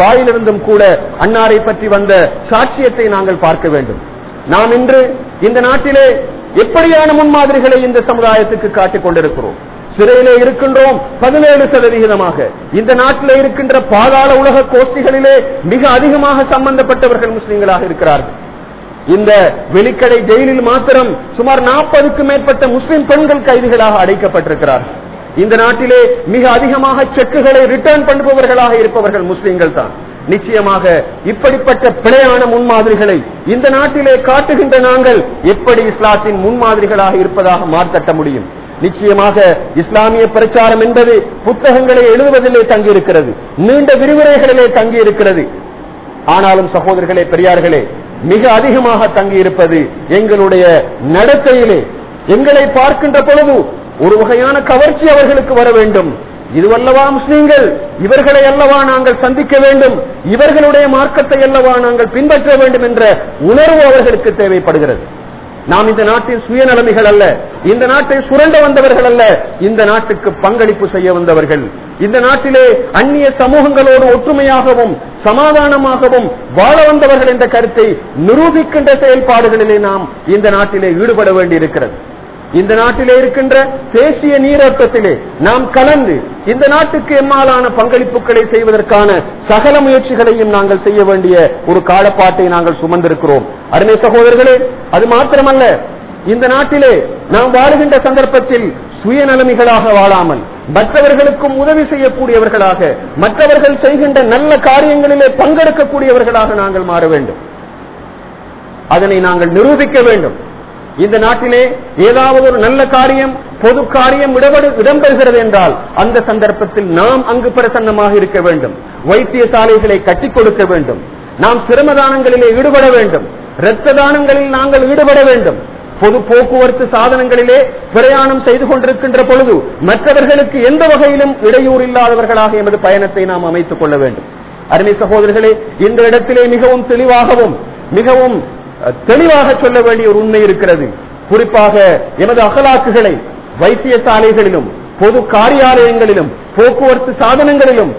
வாயிலிருந்தும் கூட அன்னாரை பற்றி வந்த சாட்சியத்தை நாங்கள் பார்க்க வேண்டும். நாம் இன்று இந்த நாட்டிலே எப்படியான முன்மாதிரிகளை இந்த சமுதாயத்துக்கு காட்டிக் கொண்டிருக்கிறோம்? சிறையிலே இருக்கின்றோம் பதினேழு சதவிகிதமாக. இந்த நாட்டில் இருக்கின்ற பாதாள உலக கோஷ்டிகளிலே மிக அதிகமாக சம்பந்தப்பட்டவர்கள் முஸ்லிம்களாக இருக்கிறார்கள். இந்த வெளிக்கடை ஜெயிலில் மாத்திரம் சுமார் நாற்பதுக்கு மேற்பட்ட முஸ்லிம் பெண்கள் கைதிகளாக அடைக்கப்பட்டிருக்கிறார்கள். இந்த நாட்டிலே மிக அதிகமாக செக்குகளை ரிட்டர்ன் பண்ணுபவர்களாக இருப்பவர்கள் முஸ்லிம்கள் தான் நிச்சயமாக இப்படிப்பட்ட பிழையான முன்மாதிரிகளை இந்த நாட்டிலே காட்டுகின்ற நாங்கள் எப்படி இஸ்லாத்தின் முன்மாதிரிகளாக இருப்பதாக மாற்றட்ட முடியும். நிச்சயமாக இஸ்லாமிய பிரச்சாரம் என்பது புத்தகங்களை எழுதுவதிலே தங்கியிருக்கிறது. நீண்ட விரிவுரைகளிலே தங்கியிருக்கிறது. ஆனாலும் சகோதரர்களே பெரியார்களே மிக அதிகமாக தங்கியிருப்பது எங்களுடைய நடத்தையிலே. எங்களை பார்க்கின்ற பொழுது ஒரு வகையான கவர்ச்சி அவர்களுக்கு வர வேண்டும். இதுவல்லவா முஸ்லீம்கள்? இவர்களை அல்லவா நாங்கள் சந்திக்க வேண்டும்? இவர்களுடைய மார்க்கத்தை அல்லவா நாங்கள் பின்பற்ற வேண்டும் என்ற உணர்வு அவர்களுக்கு தேவைப்படுகிறது. நாம் இந்த நாட்டின் சுயநலமிகள் அல்ல. இந்த நாட்டை சுரண்ட வந்தவர்கள் அல்ல. இந்த நாட்டுக்கு பங்களிப்பு செய்ய வந்தவர்கள். இந்த நாட்டிலே அந்நிய சமூகங்களோடு ஒற்றுமையாகவும் சமாதானமாகவும் வாழ வந்தவர்கள் என்ற கருத்தை நிரூபிக்கின்ற செயல்பாடுகளிலே நாம் இந்த நாட்டிலே ஈடுபட வேண்டியிருக்கிறது. இந்த நாட்டிலே இருக்கின்ற தேசிய நீரோட்டத்திலே நாம் கலந்து இந்த நாட்டுக்கு எம்மாலான பங்களிப்புகளை செய்வதற்கான சகல முயற்சிகளையும் நாங்கள் செய்ய வேண்டிய ஒரு காலப்பாட்டை நாங்கள் சுமந்திருக்கிறோம். அருமை சகோதரர்களே அது மாத்திரமல்ல இந்த நாட்டிலே நாம் வாழுகின்ற சந்தர்ப்பத்தில் சுயநலமிகளாக வாழாமல் மற்றவர்களுக்கும் உதவி செய்யக்கூடியவர்களாக மற்றவர்கள் செய்கின்ற நல்ல காரியங்களிலே பங்கெடுக்கக்கூடியவர்களாக நாங்கள் மாற வேண்டும். அதனை நாங்கள் நிரூபிக்க வேண்டும். இந்த நாட்டிலே ஏதாவது ஒரு நல்ல காரியம் பொது காரியம் இடம்பெறுகிறது என்றால் அந்த சந்தர்ப்பத்தில் நாம் அங்கு பிரசன்னமாக இருக்க வேண்டும். வைத்தியசாலைகளை கட்டி கொடுக்க வேண்டும். நாம் சிரமதானங்களிலே ஈடுபட வேண்டும். இரத்த தானங்களில் நாங்கள் ஈடுபட வேண்டும். பொது போக்குவரத்து சாதனங்களிலே பிரயாணம் செய்து கொண்டிருக்கின்ற பொழுது மற்றவர்களுக்கு எந்த வகையிலும் இடையூறு இல்லாதவர்களாக எமது பயணத்தை நாம் அமைத்துக் கொள்ள வேண்டும். அருமை சகோதரர்களே இந்த இடத்திலே மிகவும் தெளிவாகவும் மிகவும் தெளிவாக சொல்ல வேண்டிய ஒரு உண்மை இருக்கிறது. குறிப்பாக எமது அகலாக்குகளை வைத்தியசாலைகளிலும் பொது காரியாலயங்களிலும் போக்குவரத்து சாதனங்களிலும்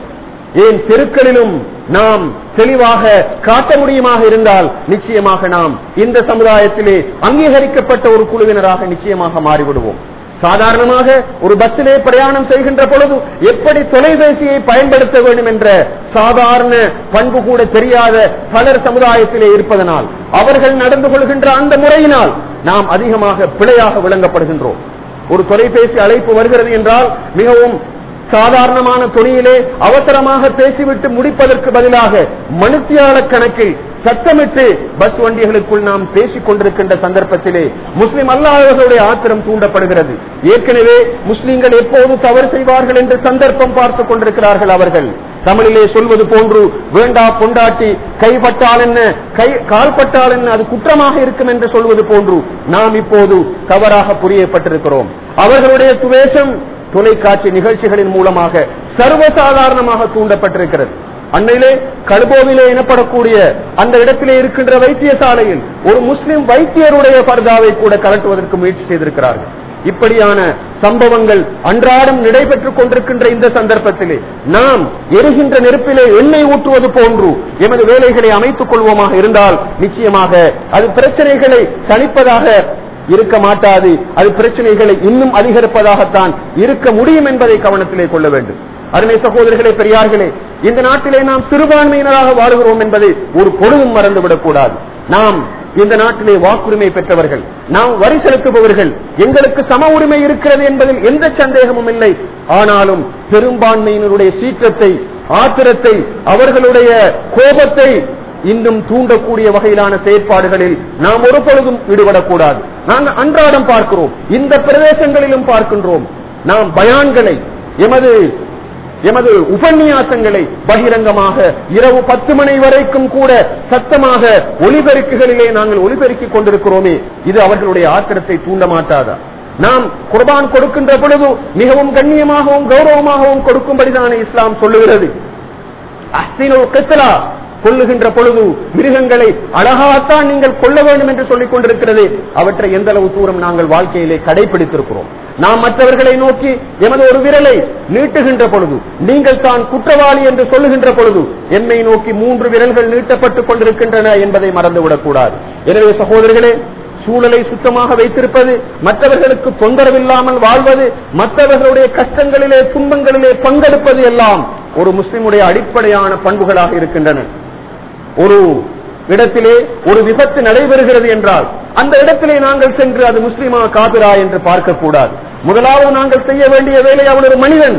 ஏன் தெருக்களிலும் நாம் தெளிவாக காட்ட முடியுமாக இருந்தால் நிச்சயமாக நாம் இந்த சமுதாயத்திலே அங்கீகரிக்கப்பட்ட ஒரு குழுவினராக நிச்சயமாக மாறிவிடுவோம். சாதாரணமாக ஒரு பஸ்ஸிலே பிரயாணம் செய்கின்ற பொழுது எப்படி தொலைபேசியை பயன்படுத்த வேண்டும் என்ற சாதாரண பண்பு கூட தெரியாத பலர் சமுதாயத்திலே இருப்பதனால் அவர்கள் நடந்து கொள்கின்ற அந்த முறையினால் நாம் அதிகமாக பிழையாக விளங்கப்படுகின்றோம். ஒரு தொலைபேசி அழைப்பு வருகிறது என்றால் மிகவும் சாதாரணமான துணியிலே அவசரமாக பேசிவிட்டு முடிப்பதற்கு பதிலாக மனுத்தியாள கணக்கில் சத்தமிட்டு பஸ் வண்டிகளுக்குள் நாம் பேசிக் கொண்டிருக்கின்ற சந்தர்ப்பத்திலே முஸ்லிம் அல்லாதவர்களுடைய ஆத்திரம் தூண்டப்படுகிறது. ஏற்கனவே முஸ்லிம்கள் எப்போது தவறு செய்வார்கள் என்று சந்தர்ப்பம் பார்த்துக் கொண்டிருக்கிறார்கள் அவர்கள். தமிழிலே சொல்வது போன்று வேண்டா பொண்டாட்டி கைப்பட்டால் என்ன? கை கால்பட்டால் என்ன? அது குற்றமாக இருக்கும் என்று சொல்வது போன்று நாம் இப்போது தவறாக புரியப்பட்டிருக்கிறோம். அவர்களுடைய துவேஷம் தொலைக்காட்சி நிகழ்ச்சிகளின் மூலமாக சர்வசாதாரணமாக தூண்டப்பட்டிருக்கிறது. அன்னையிலே கடுபோவிலே எனப்படக்கூடிய அந்த இடத்திலே இருக்கின்ற வைத்தியசாலையில் ஒரு முஸ்லிம் வைத்தியருடைய பர்தாவை கூட கலட்டுவதற்கு முயற்சி செய்திருக்கிறார்கள். இப்படியான சம்பவங்கள் அன்றாடம் நடைபெற்றுக் கொண்டிருக்கின்ற இந்த சந்தர்ப்பத்திலே நாம் எரிகின்ற நெருப்பிலே எண்ணெய் ஊற்றுவது போன்று எமது வேலைகளை அமைத்துக் கொள்வோமாக இருந்தால் நிச்சயமாக அது பிரச்சனைகளை தணிப்பதாக இருக்க மாட்டாது. அது பிரச்சனைகளை இன்னும் அதிகரிப்பதாகத்தான் இருக்க முடியும் என்பதை கவனத்திலே கொள்ள வேண்டும். அருமை சகோதரர்களே பெரியார்களே இந்த நாட்டிலே நாம் சிறுபான்மையினராக வாழ்கிறோம் என்பதை ஒரு பொழுதும் மறந்துவிடக் கூடாது. நாம் இந்த நாட்டிலே வாக்குரிமை பெற்றவர்கள் நாம் வரி செலுத்துபவர்கள் எங்களுக்கு சம உரிமை இருக்கிறது என்பதில் எந்த சந்தேகமும் இல்லை. ஆனாலும் பெரும்பான்மையினருடைய சீற்றத்தை ஆத்திரத்தை அவர்களுடைய கோபத்தை இன்னும் தூண்டக்கூடிய வகையிலான செயற்பாடுகளில் நாம் ஒரு பொழுதும் ஈடுபடக்கூடாது நாங்கள் அன்றாடம் பார்க்கிறோம் இந்த பிரதேசங்களிலும் பார்க்கின்றோம். நாம் பயான்களை எமது எமது உபன்யாசங்களை பகிரங்கமாக இரவு பத்து மணி வரைக்கும் கூட சத்தமாக ஒலிபெருக்குகளிலே நாங்கள் ஒலிபெருக்கிக் கொண்டிருக்கிறோமே இது அவர்களுடைய ஆத்திரத்தை தூண்ட மாட்டாதா? நாம் குர்பான் கொடுக்கின்ற பொழுது மிகவும் கண்ணியமாகவும் கௌரவமாகவும் கொடுக்கும்படிதான இஸ்லாம் சொல்லுகிறது. அஸ்தினோ கெத்தலா கொள்ளுகின்ற பொழுது மிருகங்களை அழகாத்தான் நீங்கள் கொள்ள வேண்டும் என்று சொல்லிக் கொண்டிருக்கிறது. அவற்றை எந்த அளவு தூரம் நாங்கள் வாழ்க்கையிலே கடைபிடித்திருக்கிறோம்? நாம் மற்றவர்களை நோக்கி எமது ஒரு விரலை நீட்டுகின்ற பொழுது நீங்கள் தான் குற்றவாளி என்று சொல்லுகின்ற பொழுது என்னை நோக்கி மூன்று விரல்கள் நீட்டப்பட்டுக் கொண்டிருக்கின்றன என்பதை மறந்துவிடக் கூடாது. எனவே சகோதரர்களே சூழலை சுத்தமாக வைத்திருப்பது மற்றவர்களுக்கு தொந்தரவில்லாமல் வாழ்வது மற்றவர்களுடைய கஷ்டங்களிலே துன்பங்களிலே பங்கெடுப்பது எல்லாம் ஒரு முஸ்லிமுடைய அடிப்படையான பண்புகளாக இருக்கின்றன. ஒரு இடத்திலே ஒரு விபத்து நடைபெறுகிறது என்றால் அந்த இடத்திலே நாங்கள் சென்று அது முஸ்லிமா காபிரா என்று பார்க்கக்கூடாது. முதலாவது நாங்கள் செய்ய வேண்டிய வேலை அவன் ஒரு மனிதன்.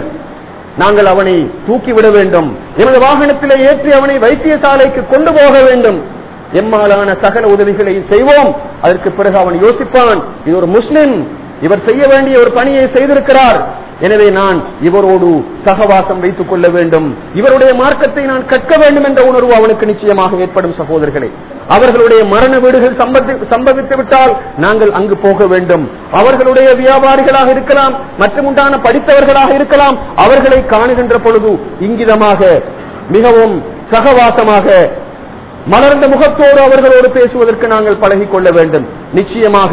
நாங்கள் அவனை தூக்கிவிட வேண்டும். எமது வாகனத்திலே ஏற்றி அவனை வைத்தியசாலைக்கு கொண்டு போக வேண்டும். எம்மாலான சகல உதவிகளை செய்வோம். அதற்கு பிறகு அவன் யோசிப்பான் இது ஒரு முஸ்லிம் இவர் செய்ய வேண்டிய ஒரு பணியை செய்திருக்கிறார். எனவே நான் இவரோடு சகவாசம் வைத்துக் கொள்ள வேண்டும். இவருடைய மார்க்கத்தை நான் கற்க வேண்டும் என்ற உணர்வு அவனுக்கு நிச்சயமாக ஏற்படும் சகோதரர்களே. அவர்களுடைய மரண வீடுகள் சம்பவித்து விட்டால் நாங்கள் அங்கு போக வேண்டும். அவர்களுடைய வியாபாரிகளாக இருக்கலாம் மற்றும் உண்டான படித்தவர்களாக இருக்கலாம் அவர்களை காணுகின்ற பொழுது இங்கிதமாக மிகவும் சகவாசமாக மலர்ந்த முகத்தோடு அவர்களோடு பேசுவதற்கு நாங்கள் பழகிக் கொள்ள வேண்டும். நிச்சயமாக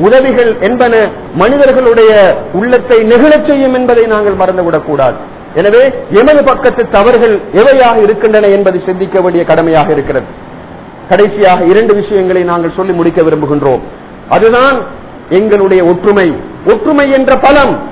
உதவிகள் என்பன மனிதர்களுடைய உள்ளத்தை நெகிழச் செய்யும் என்பதை நாங்கள் மறந்துவிடக் கூடாது எனவே எமது பக்கத்து தவறுகள் எவையாக இருக்கின்றன என்பதை சிந்திக்க வேண்டிய கடமையாக இருக்கிறது. கடைசியாக இரண்டு விஷயங்களை நாங்கள் சொல்லி முடிக்க விரும்புகின்றோம். அதுதான் எங்களுடைய ஒற்றுமை. ஒற்றுமை என்ற பலம்.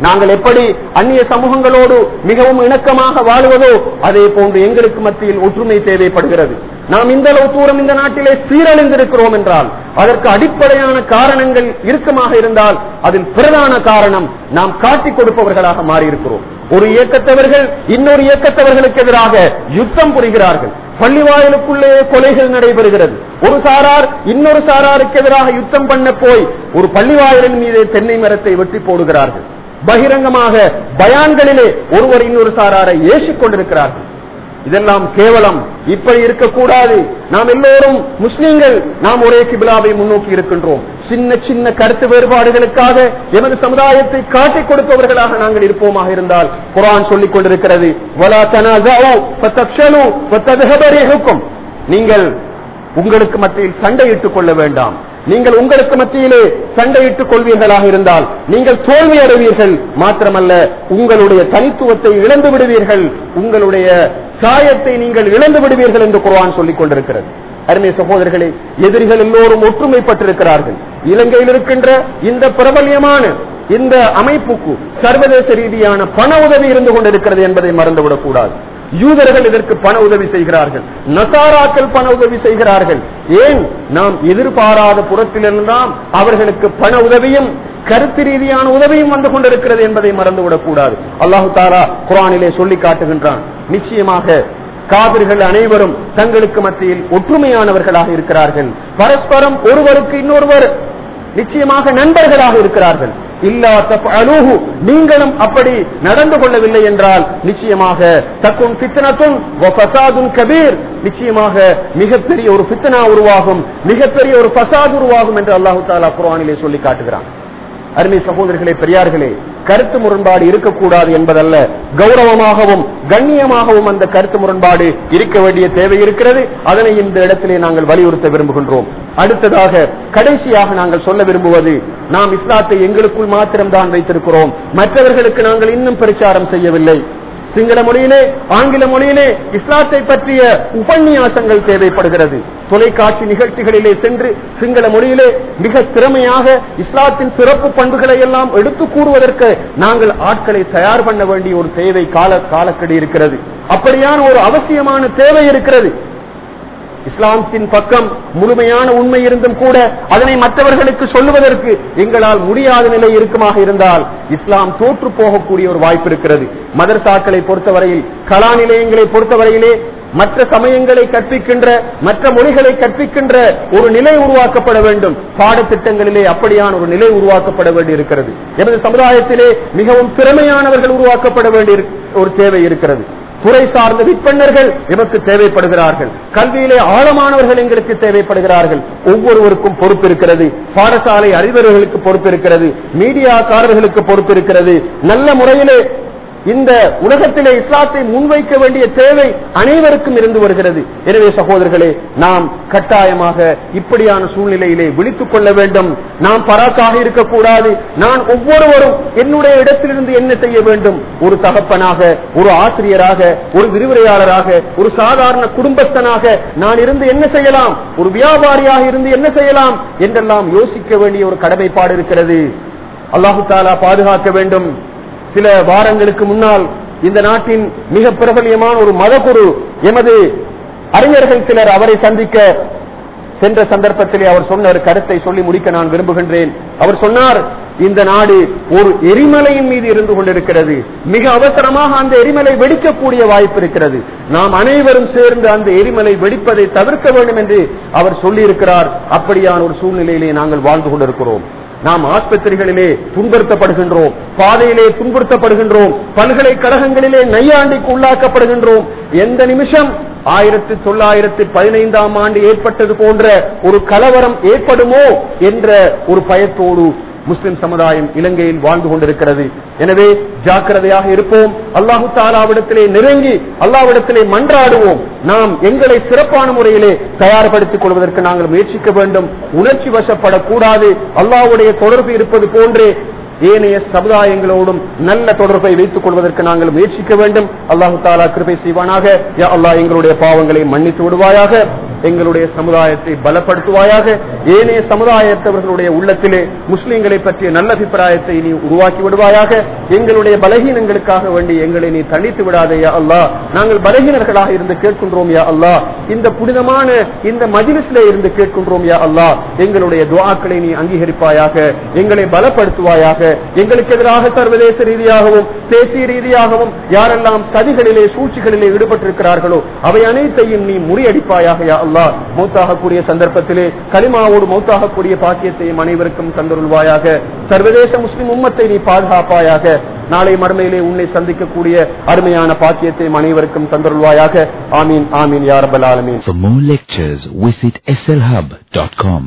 நாங்கள் எப்படி அந்நிய சமூகங்களோடு மிகவும் இணக்கமாக வாழுவதோ அதே போன்று எங்களுக்கு மத்தியில் ஒற்றுமை தேவைப்படுகிறது. நாம் இந்த அளவு தூரம் இந்த நாட்டிலே சீரழிந்திருக்கிறோம் என்றால் அதற்கு அடிப்படையான காரணங்கள் இறுக்கமாக இருந்தால் அதில் பிரதான காரணம் நாம் காட்டிக் கொடுப்பவர்களாக மாறியிருக்கிறோம். ஒரு இயக்கத்தவர்கள் இன்னொரு இயக்கத்தவர்களுக்கு எதிராக யுத்தம் புரிகிறார்கள். பள்ளி வாயிலுக்குள்ளே கொலைகள் நடைபெறுகிறது. ஒரு சாரார் இன்னொரு சாராருக்கு எதிராக யுத்தம் பண்ண போய் ஒரு பள்ளி வாயிலின் மீது தென்னை மரத்தை வெட்டி போடுகிறார்கள். பகிரங்கமாக பயான்களிலே ஒருவர் இன்னொரு சாராரை ஏசிக் கொண்டிருக்கிறார்கள். இதெல்லாம் கேவலம். இப்படி இருக்கக்கூடாது. நாம் எல்லோரும் முஸ்லீம்கள். நாம் ஒரே கிபிலாவை முன்னோக்கி இருக்கின்றோம். சின்ன சின்ன கருத்து வேறுபாடுகளுக்காக எமது சமுதாயத்தை காட்டிக் கொடுப்பவர்களாக நாங்கள் இருப்போமாக இருந்தால் குரான் சொல்லிக் கொண்டிருக்கிறது. நீங்கள் உங்களுக்கு மத்தியில் சண்டையிட்டுக் கொள்ள வேண்டாம். நீங்கள் உங்களுக்கு மத்தியிலே சண்டையிட்டுக் கொள்வீர்களாக இருந்தால் நீங்கள் தோல்வி அடைவீர்கள். மாத்திரமல்ல உங்களுடைய தனித்துவத்தை இழந்து விடுவீர்கள். உங்களுடைய சாயத்தை நீங்கள் இழந்து விடுவீர்கள் என்று குர்ஆன் சொல்லிக் கொண்டிருக்கிறது. அருமை சகோதரர்களே எதிரிகள் எல்லோரும் ஒற்றுமைப்பட்டிருக்கிறார்கள். இலங்கையில் இருக்கின்ற இந்த பிரபல்யமான இந்த அமைப்புக்கு சர்வதேச ரீதியான பண உதவி இருந்து கொண்டிருக்கிறது என்பதை மறந்துவிடக் கூடாது. யூதர்கள் இதற்கு பண உதவி செய்கிறார்கள். நசாராக்கள் பண உதவி செய்கிறார்கள். ஏன்? நாம் எதிர்பாராத புறத்திலெல்லாம் அவர்களுக்கு பண உதவியும் கருத்து ரீதியான உதவியும் வந்து கொண்டிருக்கிறது என்பதை மறந்துவிடக் கூடாது. அல்லாஹு தாரா குரானிலே சொல்லி காட்டுகின்றான். நிச்சயமாக காவிர்கள் அனைவரும் தங்களுக்கு மத்தியில் ஒற்றுமையானவர்களாக இருக்கிறார்கள். பரஸ்பரம் ஒருவருக்கு இன்னொருவர் நிச்சயமாக நண்பர்களாக இருக்கிறார்கள். இல்லா தஃஅலூஹு நீங்களும் அப்படி நடந்து கொள்ளவில்லை என்றால் நிச்சயமாக தக்கும் பித்தனத்தும் கபீர். நிச்சயமாக மிகப்பெரிய ஒரு பித்தனா உருவாகும் மிகப்பெரிய ஒரு பசாத் உருவாகும் என்று அல்லாஹு தாலா குரானிலே சொல்லி காட்டுகிறான். அருமை சகோதரர்களே பெரியார்களே கருத்து முரண்பாடு இருக்கக்கூடாது என்பதல்ல. கௌரவமாகவும் கண்ணியமாகவும் அந்த கருத்து முரண்பாடு இருக்க வேண்டிய தேவை இருக்கிறது. அதனை இந்த இடத்திலே நாங்கள் வலியுறுத்த விரும்புகின்றோம். அடுத்ததாக கடைசியாக நாங்கள் சொல்ல விரும்புவது நாம் இஸ்லாத்தை எங்களுக்குள் மாத்திரம்தான் வைத்திருக்கிறோம். மற்றவர்களுக்கு நாங்கள் இன்னும் பிரச்சாரம் செய்யவில்லை. சிங்கள மொழியிலே ஆங்கில மொழியிலே இஸ்லாத்தை பற்றிய உபன்யாசங்கள் தேவைப்படுகிறது. தொலைக்காட்சி நிகழ்ச்சிகளிலே சென்று சிங்கள மொழியிலே மிக திறமையாக இஸ்லாத்தின் சிறப்பு பண்புகளை எல்லாம் எடுத்து கூறுவதற்கு நாங்கள் ஆட்களை தயார் பண்ண வேண்டிய ஒரு தேவை கால காலக்கடி இருக்கிறது. அப்படியான ஒரு அவசியமான தேவை இருக்கிறது. இஸ்லாமத்தின் பக்கம் முழுமையான உண்மை இருந்தும் கூட அதனை மற்றவர்களுக்கு சொல்லுவதற்கு எங்களால் முடியாத நிலை இருக்குமாக இருந்தால் இஸ்லாம் தோற்று போகக்கூடிய ஒரு வாய்ப்பு இருக்கிறது. மதர்சாக்களை பொறுத்தவரையில் கலா நிலையங்களை பொறுத்தவரையிலே மற்ற சமயங்களை கற்பிக்கின்ற மற்ற மொழிகளை கற்பிக்கின்ற ஒரு நிலை உருவாக்கப்பட வேண்டும். பாடத்திட்டங்களிலே அப்படியான ஒரு நிலை உருவாக்கப்பட வேண்டி இருக்கிறது எனது சமுதாயத்திலே மிகவும் திறமையானவர்கள் உருவாக்கப்பட வேண்டிய ஒரு தேவை இருக்கிறது. துறை சார்ந்த விற்பனர்கள் எமக்கு தேவைப்படுகிறார்கள். கல்வியிலே ஆழமானவர்கள் எங்களுக்கு தேவைப்படுகிறார்கள். ஒவ்வொருவருக்கும் பொறுப்பு இருக்கிறது பாடசாலை அறிவர்களுக்கு பொறுப்பு இருக்கிறது மீடியாக்காரர்களுக்கு பொறுப்பு இருக்கிறது நல்ல முறையிலே இந்த உலகத்திலே இஸ்லாத்தை முன்வைக்க வேண்டிய தேவை அனைவருக்கும் இருந்து வருகிறது. எனவே சகோதரர்களே நாம் கட்டாயமாக இப்படியான சூழ்நிலையிலே விழித்துக் கொள்ள வேண்டும். நாம் பராக்காக இருக்கக்கூடாது. நான் ஒவ்வொருவரும் என்னுடைய இடத்திலிருந்து என்ன செய்ய வேண்டும்? ஒரு தகப்பனாக ஒரு ஆசிரியராக ஒரு விரிவுரையாளராக ஒரு சாதாரண குடும்பஸ்தனாக நான் இருந்து என்ன செய்யலாம்? ஒரு வியாபாரியாக இருந்து என்ன செய்யலாம்? என்றெல்லாம் யோசிக்க வேண்டிய ஒரு கடமைப்பாடு இருக்கிறது. அல்லாஹு தாலா பாதுகாக்க வேண்டும். சில வாரங்களுக்கு முன்னால் இந்த நாட்டின் மிக பிரபலியமான ஒரு மதகுரு எமது அறிஞர்கள் சிலர் அவரை சந்திக்க சென்ற சந்தர்ப்பத்திலே அவர் சொன்ன ஒரு கருத்தை சொல்லி முடிக்க நான் விரும்புகின்றேன். அவர் சொன்னார் இந்த நாடு ஒரு எரிமலையின் மீது இருந்து கொண்டிருக்கிறது. மிக அவசரமாக அந்த எரிமலை வெடிக்கக்கூடிய வாய்ப்பு இருக்கிறது. நாம் அனைவரும் சேர்ந்து அந்த எரிமலை வெடிப்பதை தவிர்க்க வேண்டும் என்று அவர் சொல்லியிருக்கிறார். அப்படியான ஒரு சூழ்நிலையிலே நாங்கள் வாழ்ந்து கொண்டிருக்கிறோம். நாம் ஆஸ்பத்திரிகளிலே துன்புறுத்தப்படுகின்றோம் பாதையிலே துன்புறுத்தப்படுகின்றோம் பல்கலைக்கழகங்களிலே நையாண்டிக்கு உள்ளாக்கப்படுகின்றோம். எந்த நிமிஷம்? ஆயிரத்தி தொள்ளாயிரத்தி பதினைந்தாம் ஆண்டு ஏற்பட்டது போன்ற ஒரு கலவரம் ஏற்படுமோ என்ற ஒரு பயத்தோடு முஸ்லிம் சமுதாயம் இலங்கையில் வாழ்ந்து கொண்டிருக்கிறது. எனவே ஜாக்கிரதையாக இருப்போம். அல்லாஹு தாலாவிடத்திலே நெருங்கி அல்லாவிடத்திலே மன்றாடுவோம். நாம் எங்களை சிறப்பான முறையிலே தயார்படுத்திக் கொள்வதற்கு நாங்கள் முயற்சிக்க வேண்டும். உணர்ச்சி வசப்படக்கூடாது. அல்லாவுடைய தொடர்பு இருப்பது போன்றே ஏனைய சமுதாயங்களோடும் நல்ல தொடர்பை வைத்துக் கொள்வதற்கு நாங்கள் முயற்சிக்க வேண்டும். அல்லாஹு தாலா கிருபை செய்வானாக. அல்லாஹ் எங்களுடைய பாவங்களை மன்னித்து விடுவாயாக. எங்களுடைய சமுதாயத்தை பலப்படுத்துவாயாக ஏனைய சமுதாயத்தவர்களுடைய உள்ளத்திலே முஸ்லீம்களை பற்றிய நல்ல அபிப்பிராயத்தை நீ உருவாக்கி விடுவாயாக எங்களுடைய பலகீனங்களுக்காக வேண்டி எங்களை நீ தனித்து விடாதே யா நாங்கள் பலகீனர்களாக இருந்து கேட்கின்றோம் யா அல்லாஹ். இந்த புனிதமான இந்த மஜிலிஸ்ல இருந்து கேட்கின்றோம் யா அல்லா எங்களுடைய துவாக்களை நீ அங்கீகரிப்பாயாக எங்களை பலப்படுத்துவாயாக எங்களுக்கு எதிராக சர்வதேச ரீதியாகவும் தேசிய ரீதியாகவும் யாரெல்லாம் சதிகளிலே சூழ்ச்சிகளிலே ஈடுபட்டிருக்கிறார்களோ அவை அனைத்தையும் நீ முறியடிப்பாயாக யா அல்லாஹ் மௌத்தாகக்கூடிய சந்தர்ப்பத்திலே கலிமாவோடு மௌத்தாகக்கூடிய பாக்கியத்தையும் அனைவருக்கும் தந்தருள்வாயாக. சர்வதேச முஸ்லிம் உம்மத்தை நீ பாதுகாப்பாயாக. நாளை மறுமையிலே உன்னை சந்திக்கக்கூடிய அருமையான பாக்கியத்தையும் அனைவருக்கும் தந்தருள்வாயாக. ஆமீன் ஆமீன் யாரபல் ஆலமீன். For more lectures, visit slhub.com.